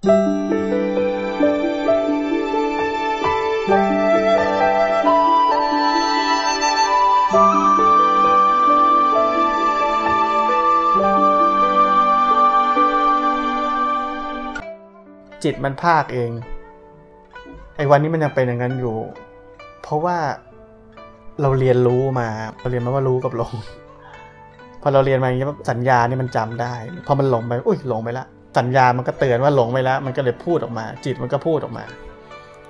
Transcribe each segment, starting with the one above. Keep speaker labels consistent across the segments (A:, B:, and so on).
A: จิตมันภาคเอง ไอ้วันนี้มันยังเป็นอย่างนั้นอยู่ เพราะว่าเราเรียนรู้มาเราเรียนมาว่ารู้กับหลง พอเราเรียนมาอย่างนี้สัญญานี่มันจำได้ พอมันหลงไป อุ้ยหลงไปละ สัญญามันก็เตือนว่าหลงไปแล้ว มันก็เลยพูดออกมา จิตมันก็พูดออกมา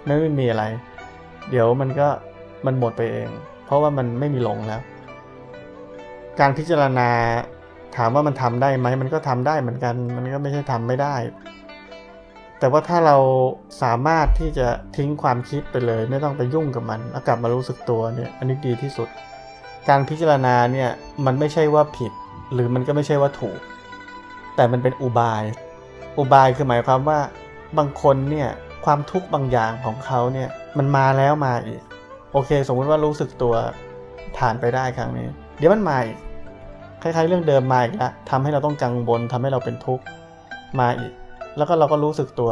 A: ไม่มีอะไร เดี๋ยวมันก็มันหมดไปเอง เพราะว่ามันไม่มีหลงแล้ว การพิจารณาถามว่ามันทำได้ไหมมันก็ทำได้เหมือนกัน มันก็ไม่ใช่ทำไม่ได้ แต่ว่าถ้าเราสามารถที่จะทิ้งความคิดไปเลย ไม่ต้องไปยุ่งกับมันแล้วกลับมารู้สึกตัวเนี่ยอันนี้ดีที่สุด การพิจารณาเนี่ยมันไม่ใช่ว่าผิด หรือมันก็ไม่ใช่ว่าถูก แต่มันเป็นอุบาย อุบายคือหมายความว่าบางคนเนี่ยความทุกข์บางอย่างของเขาเนี่ยมันมาแล้วมาอีก โอเค สมมุติว่ารู้สึกตัวผ่านไปได้ครั้งนี้ เดี๋ยวมันมาอีกคล้ายๆ เรื่องเดิมมาอีกแล้วทำให้เราต้องกังวลทำให้เราเป็นทุกข์มาอีก แล้วก็เราก็รู้สึกตัว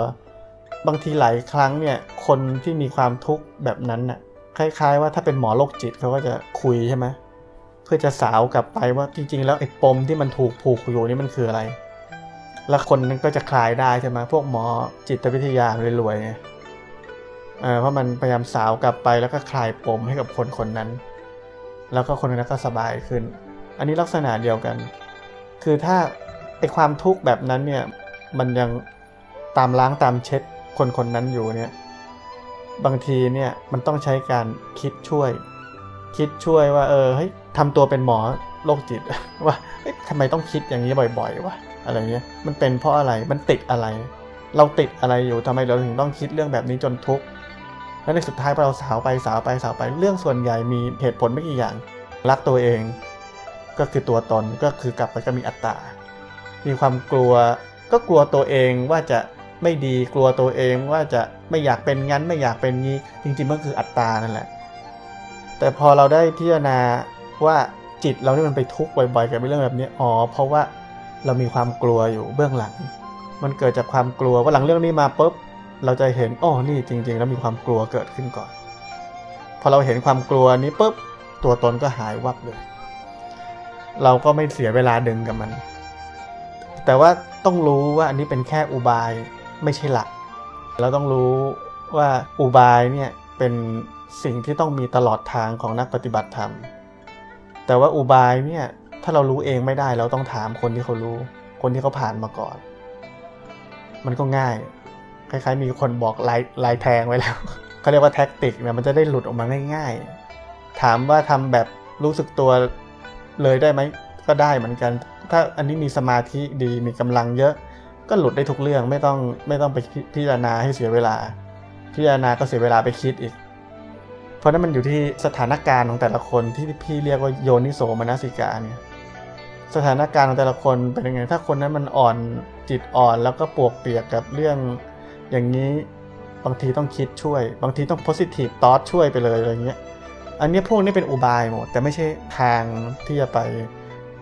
A: บางทีหลายครั้งเนี่ยคนที่มีความทุกข์แบบนั้นน่ะคล้าย ๆ ว่าถ้าเป็นหมอโรคจิตเขาก็จะคุยใช่ไหมเพื่อจะสาวกลับไปว่าจริง ๆ แล้วไอ้ปมที่มันถูกผูกอยู่นี่มันคืออะไร แล้วคนนั้นก็จะคลายได้ใช่ไหมพวกหมอจิตวิทยารวยๆไงเเพราะมันพยายามสาวกลับไปแล้วก็คลายปมให้กับคนคนนั้น แล้วก็คนนั้นก็สบายขึ้น อันนี้ลักษณะเดียวกัน คือถ้าไอความทุกข์แบบนั้นเนี่ยมันยังตามล้างตามเช็ดคนคนนั้นอยู่เนี่ยบางทีเนี่ยมันต้องใช้การคิดช่วย คิดช่วยว่าเออเฮ้ยทำตัวเป็นหมอ โรคจิตว่าทำไมต้องคิดอย่างนี้บ่อยๆวะอะไรเงี้ยมันเป็นเพราะอะไรมันติดอะไร เราติดอะไรอยู่ทำไมเราถึงต้องคิดเรื่องแบบนี้จนทุกข์แล้วในสุดท้ายพอเราสาวไปสาวไปสาวไปเรื่องส่วนใหญ่มีเหตุผลไม่กี่อย่าง รักตัวเอง ก็คือตัวตนก็คือกลับไปก็มีอัตตา มีความกลัวก็กลัวตัวเองว่าจะไม่ดีกลัวตัวเองว่าจะไม่อยากเป็นงั้นไม่อยากเป็นงี้จริงๆมันคืออัตตานั่นแหละ แต่พอเราได้พิจารณาว่า จิตเรานี่มันไปทุกข์บ่อยๆกับเรื่องแบบนี้อ๋อเพราะว่าเรามีความกลัวอยู่เบื้องหลัง มันเกิดจากความกลัวว่าหลังเรื่องนี้มาปุ๊บเราจะเห็นอ๋อนี่จริง ๆ แล้วมีความกลัวเกิดขึ้นก่อน พอเราเห็นความกลัวนี้ปุ๊บตัวตนก็หายวับเลย เราก็ไม่เสียเวลาดึงกับมัน แต่ว่าต้องรู้ว่าอันนี้เป็นแค่อุบายไม่ใช่หลัก เราต้องรู้ว่าอุบายเนี่ยเป็นสิ่งที่ต้องมีตลอดทางของนักปฏิบัติธรรม แต่ว่าอุบายเนี่ยถ้าเรารู้เองไม่ได้เราต้องถามคนที่เขารู้ คนที่เขาผ่านมาก่อน มันก็ง่าย คล้ายๆ มีคนบอกลายลายแทงไว้แล้วเขาเรียกว่าแท็กติกเนี่ยมันจะได้หลุดออกมาง่าย ๆ ถามว่าทำแบบรู้สึกตัวเลยได้ไหมก็ได้เหมือนกัน ถ้าอันนี้มีสมาธิดีมีกำลังเยอะ ก็หลุดได้ทุกเรื่องไม่ต้องไม่ต้องไปพิจารณาให้เสียเวลา พิจารณาก็เสียเวลาไปคิดอีก ราะนั้นมันอยู่ที่สถานการณ์ของแต่ละคนที่พี่เรียกว่าโยนิโสมนสิกาเนี่ยสถานการณ์ของแต่ละคนเป็นยังไง ถ้าคนนั้นมันอ่อนจิตอ่อนแล้วก็ปวกเปียกกับเรื่องอย่างนี้บางทีต้องคิดช่วย บางทีต้อง positive thought ช่วยไปเลยอะไรเงี้ยอันนี้พวกนี้เป็นอุบายหมด แต่ไม่ใช่ทางที่จะไป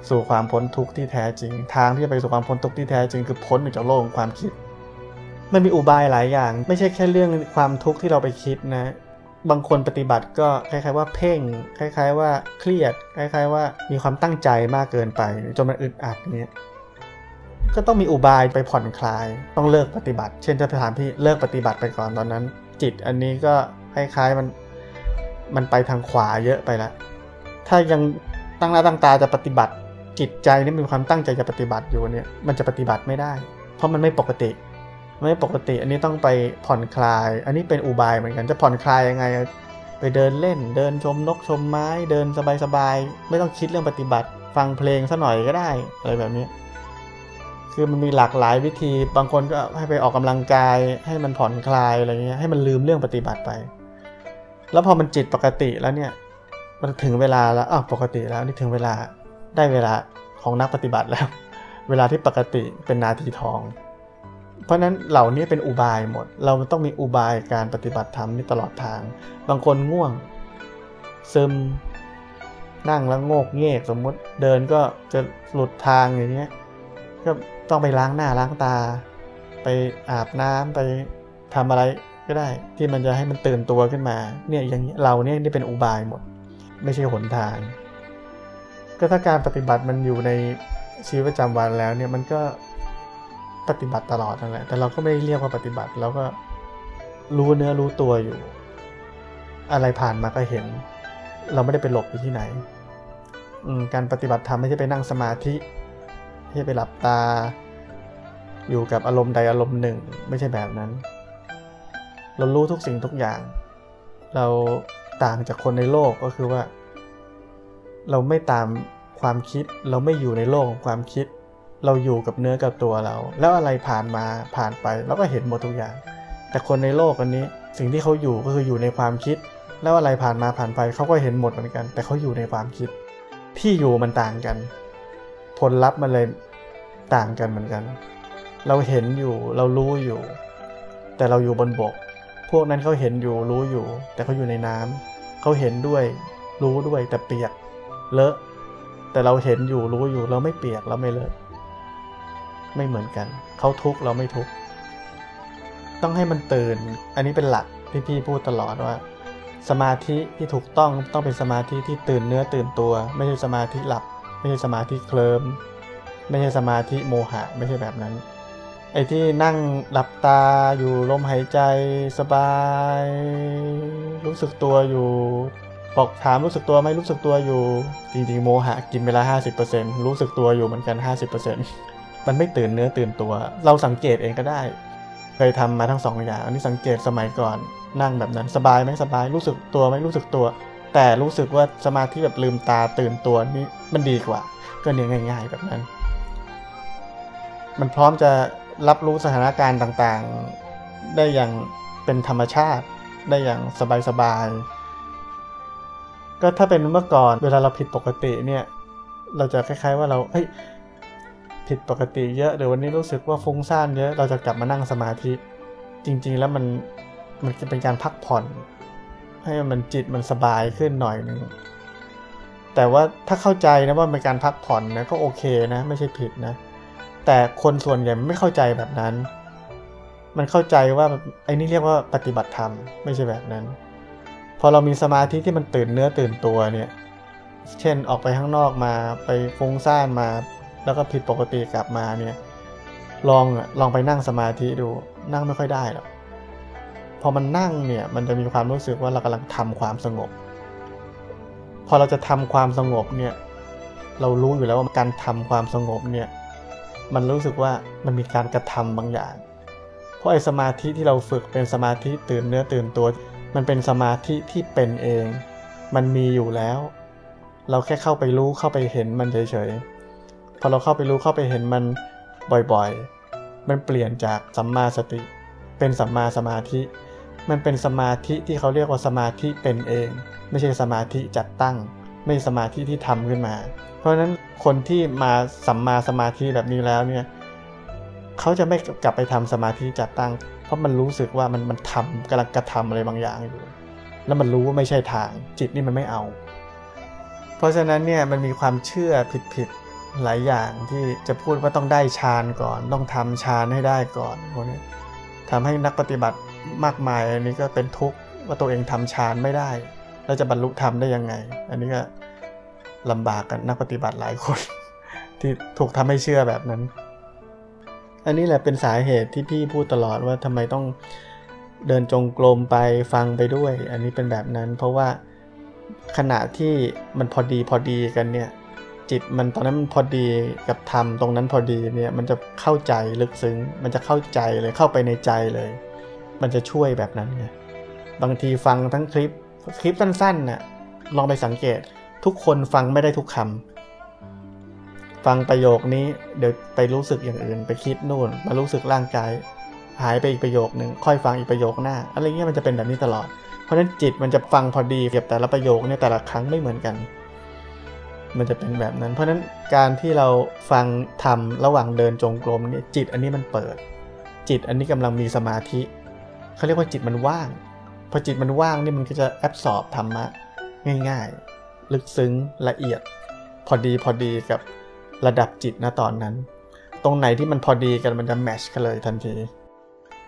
A: สู่ความพ้นทุกข์ที่แท้จริง ทางที่จะไปสู่ความพ้นทุกข์ที่แท้จริง คือพ้นออกจากโลกของความคิด มันมีอุบายหลายอย่าง ไม่ใช่แค่เรื่องความทุกข์ที่เราไปคิดนะ บางคนปฏิบัติก็คล้ายๆว่าเพ่ง คล้าย ๆ ว่าเครียด คล้าย ๆ ว่ามีความตั้งใจมากเกินไปจนมันอึดอัดเนี้ยก็ต้องมีอุบายไปผ่อนคลาย ต้องเลิกปฏิบัติ เช่นจะถามพี่เลิกปฏิบัติไปก่อนตอนนั้น จิตอันนี้ก็คล้ายๆมันมันไปทางขวาเยอะไปล้วถ้ายังตั้งหน้าตั้งตาจะปฏิบัติจิตใจนี่มีความตั้งใจจะปฏิบัติอยู่เนี่ยมันจะปฏิบัติไม่ได้ เพราะมันไม่ปกติ ไม่ปกติอันนี้ต้องไปผ่อนคลาย อันนี้เป็นอุบายเหมือนกันจะผ่อนคลายยังไง ไปเดินเล่น เดินชมนกชมไม้ เดินสบายๆไม่ต้องคิดเรื่องปฏิบัติ ฟังเพลงซะหน่อยก็ได้อะไรแบบนี้ คือมันมีหลากหลายวิธีบางคนก็ให้ไปออกกำลังกาย ให้มันผ่อนคลายอะไรเงี้ยให้มันลืมเรื่องปฏิบัติไป แล้วพอมันจิตปกติแล้วเนี่ยมันถึงเวลาแล้วอ้าวปกติแล้วนี่ถึงเวลาได้เวลาของนักปฏิบัติแล้ว เวลาที่ปกติเป็นนาทีทอง เพราะนั้นเหล่านี้เป็นอุบายหมด เราต้องมีอุบายการปฏิบัติธรรมนี่ตลอดทาง บางคนง่วง ซึมนั่งแล้วโงกเงกสมมุติเดินก็จะหลุดทางอย่างเงี้ยก็ต้องไปล้างหน้าล้างตา ไปไปอาบน้ำไปทำอะไรก็ได้ ที่มันจะให้มันตื่นตัวขึ้นมาเนี่ยอย่างนี้เราเนี่ยนี่เป็นอุบายหมด ไม่ใช่หนทาง ก็ถ้าการปฏิบัติมันอยู่ในชีวิตประจำวันแล้วเนี่ยมันก็ ปฏิบัติตลอดนั่นแหละ แต่เราก็ไม่ได้เรียกว่าปฏิบัติ เราก็รู้เนื้อรู้ตัวอยู่ อะไรผ่านมาก็เห็น เราไม่ได้ไปหลบอยู่ที่ไหน การปฏิบัติธรรมไม่ใช่ไปนั่งสมาธิ ไม่ใช่ไปหลับตา อยู่กับอารมณ์ใดอารมณ์หนึ่ง ไม่ใช่แบบนั้น เรารู้ทุกสิ่งทุกอย่าง เราต่างจากคนในโลกก็คือว่า เราไม่ตามความคิด เราไม่อยู่ในโลกของความคิด เราอยู่กับเนื้อกับตัวเรา แล้วอะไรผ่านมาผ่านไปเราก็เห็นหมดทุกอย่าง แต่คนในโลกอันนี้สิ่งที่เขาอยู่ก็คืออยู่ในความคิด แล้วอะไรผ่านมาผ่านไปเขาก็เห็นหมดเหมือนกัน แต่เขาอยู่ในความคิด ที่อยู่มันต่างกัน ผลลัพธ์มันเลยต่างกันเหมือนกัน เราเห็นอยู่เรารู้อยู่ แต่เราอยู่บนบก พวกนั้นเขาเห็นอยู่รู้อยู่ แต่เขาอยู่ในน้ำเขาเห็นด้วย รู้ด้วยแต่เปียกเลอะแต่เราเห็นอยู่รู้อยู่เราไม่เปียกเราไม่เลอะ ไม่เหมือนกัน เขาทุกข์เราไม่ทุกข์ต้องให้มันตื่น อันนี้เป็นหลักพี่พี่พูดตลอดว่า สมาธิที่ถูกต้องต้องเป็นสมาธิที่ตื่นเนื้อตื่นตัว ไม่ใช่สมาธิหลับ ไม่ใช่สมาธิเคลิมไม่ใช่สมาธิโมหะ ไม่ใช่แบบนั้น ไอ้ที่นั่งหลับตาอยู่ลมหายใจสบาย รู้สึกตัวอยู่บอกถามรู้สึกตัวไหมรู้สึกตัวอยู่ จริงๆ โมหะกินเวลา 50%รู้สึกตัวอยู่เหมือนกัน 50% มันไม่ตื่นเนื้อตื่นตัว เราสังเกตเองก็ได้ เคยทำมาทั้งสองอย่าง อันนี้สังเกตสมัยก่อน นั่งแบบนั้นสบายไหมสบาย รู้สึกตัวไหมรู้สึกตัว แต่รู้สึกว่าสมาธิแบบลืมตาตื่นตัวนี่มันดีกว่า ก็เนี่ยง่าย ๆ แบบนั้น มันพร้อมจะรับรู้สถานการณ์ต่างๆ ได้อย่างเป็นธรรมชาติ ได้อย่างสบายๆ ก็ถ้าเป็นเมื่อก่อนเวลาเราผิดปกติเนี่ย เราจะคล้าย ๆ ว่าเราเฮ้ย ผิดปกติเยอะเดี๋ยววันนี้รู้สึกว่าฟุ้งซ่านเยอะเราจะกลับมานั่งสมาธิ จริง ๆ แล้วมันมันจะเป็นการพักผ่อน ให้มันจิตมันสบายขึ้นหน่อยนึงแต่ว่าถ้าเข้าใจนะว่าเป็นการพักผ่อนนะก็โอเคนะ ไม่ใช่ผิดนะ แต่คนส่วนใหญ่ไม่เข้าใจแบบนั้น มันเข้าใจว่าไอ้นี่เรียกว่าปฏิบัติธรรมไม่ใช่แบบนั้น พอเรามีสมาธิที่มันตื่นเนื้อตื่นตัวเนี่ย เช่นออกไปข้างนอกมาไปฟุ้งซ่านมา แล้วก็ผิดปกติกลับมาเนี่ยลองลองไปนั่งสมาธิดูนั่งไม่ค่อยได้หรอกพอมันนั่งเนี่ยมันจะมีความรู้สึกว่าเรากำลังทำความสงบ พอเราจะทำความสงบเนี่ยเรารู้อยู่แล้วว่าการทำความสงบเนี่ยมันรู้สึกว่ามันมีการกระทำบางอย่าง เพราะไอ้สมาธิที่เราฝึกเป็นสมาธิตื่นเนื้อตื่นตัว มันเป็นสมาธิที่เป็นเอง มันมีอยู่แล้ว เราแค่เข้าไปรู้เข้าไปเห็นมันเฉยๆ พอเราเข้าไปรู้เข้าไปเห็นมันบ่อยๆ มันเปลี่ยนจากสัมมาสติ เป็นสัมมาสมาธิ มันเป็นสมาธิที่เขาเรียกว่าสมาธิเป็นเอง ไม่ใช่สมาธิจัดตั้ง ไม่สมาธิที่ทำขึ้นมา เพราะฉะนั้นคนที่มาสัมมาสมาธิแบบนี้แล้วเนี่ยเขาจะไม่กลับไปทำสมาธิจัดตั้ง เพราะมันรู้สึกว่ามันมันทำกำลังกระทำอะไรบางอย่างอยู่ แล้วมันรู้ว่าไม่ใช่ทางจิตนี่มันไม่เอา เพราะฉะนั้นเนี่ยมันมีความเชื่อผิดๆ หลายอย่างที่จะพูดว่าต้องได้ฌานก่อน ต้องทำฌานให้ได้ก่อนพวกนี้ทำให้นักปฏิบัติมากมายอันนี้ก็เป็นทุกข์ว่าตัวเองทำฌานไม่ได้ แล้วจะบรรลุธรรมได้ยังไง อันนี้ก็ลำบากกันนักปฏิบัติหลายคน ที่ถูกทำให้เชื่อแบบนั้น อันนี้แหละเป็นสาเหตุที่พี่พูดตลอดว่าทำไมต้องเดินจงกรมไปฟังไปด้วย อันนี้เป็นแบบนั้น เพราะว่าขณะที่มันพอดีพอดีกันเนี่ย จิตมันตอนนั้นมันพอดีกับธรรมตรงนั้นพอดีเนี่ยมันจะเข้าใจลึกซึ้ง มันจะเข้าใจเลยเข้าไปในใจเลย มันจะช่วยแบบนั้นไงบางทีฟังทั้งคลิปคลิปสั้นๆน่ะลองไปสังเกต ทุกคนฟังไม่ได้ทุกคำฟังประโยคนี้เดี๋ยวไปรู้สึกอย่างอื่น ไปคิดนู่น มารู้สึกร่างกาย หายไปอีกประโยคหนึ่งค่อยฟังอีกประโยคหน้าอะไรเงี้ยมันจะเป็นแบบนี้ตลอดเพราะฉะนั้นจิตมันจะฟังพอดีเก็บแต่ละประโยคเนี่ยแต่ละครั้งไม่เหมือนกัน มันจะเป็นแบบนั้น เพราะฉะนั้นการที่เราฟังทำระหว่างเดินจงกรมเนี่ยจิตอันนี้มันเปิด จิตอันนี้กำลังมีสมาธิเขาเรียกว่าจิตมันว่างพอจิตมันว่างนี่มันก็จะแอบสอบธรรมะง่ายๆ ลึกซึ้งละเอียด พอดีพอดีกับระดับจิตนะตอนนั้น ตรงไหนที่มันพอดีกันมันจะแมชกันเลยทันที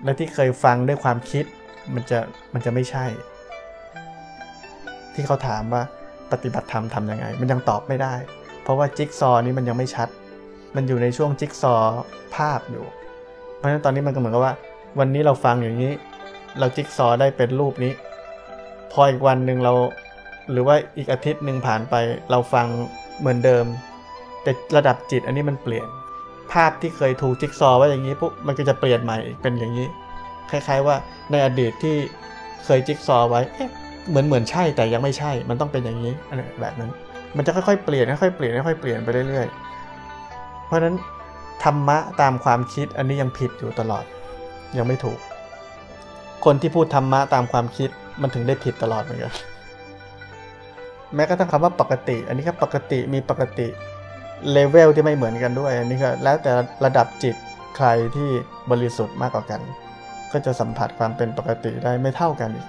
A: และที่เคยฟังด้วยความคิดมันจะมันจะไม่ใช่ ที่เขาถามว่า ปฏิบัติธรรมทำยังไง มันยังตอบไม่ได้ เพราะว่าจิ๊กซอนี้มันยังไม่ชัด มันอยู่ในช่วงจิ๊กซอภาพอยู่ เพราะฉะนั้นตอนนี้มันก็เหมือนกับว่า วันนี้เราฟังอย่างนี้ เราจิ๊กซอได้เป็นรูปนี้ พออีกวันหนึ่งเรา หรือว่าอีกอาทิตย์หนึ่งผ่านไป เราฟังเหมือนเดิม แต่ระดับจิตอันนี้มันเปลี่ยน ภาพที่เคยถูกจิ๊กซอว์ไว้อย่างนี้ปุ๊บมันก็จะเปลี่ยนใหม่อีกเป็นอย่างนี้ คล้าย ๆ ว่าในอดีตที่เคยจิ๊กซอไว้ เหมือนเหมือนใช่แต่ยังไม่ใช่ มันต้องเป็นอย่างนี้อะไรแบบนั้น มันจะค่อยๆเปลี่ยนค่อยๆเปลี่ยนค่อยๆเปลี่ยนไปเรื่อยๆ เพราะฉะนั้นธรรมะตามความคิดอันนี้ยังผิดอยู่ตลอด ยังไม่ถูก คนที่พูดธรรมะตามความคิดมันถึงได้ผิดตลอดเหมือนกันแม้กระทั่งคำว่าปกติ อันนี้ก็ปกติมีปกติเลเวลที่ไม่เหมือนกันด้วย อันนี้ก็แล้วแต่ระดับจิตใครที่บริสุทธิ์มากกว่ากัน ก็จะสัมผัสความเป็นปกติได้ไม่เท่ากันอีก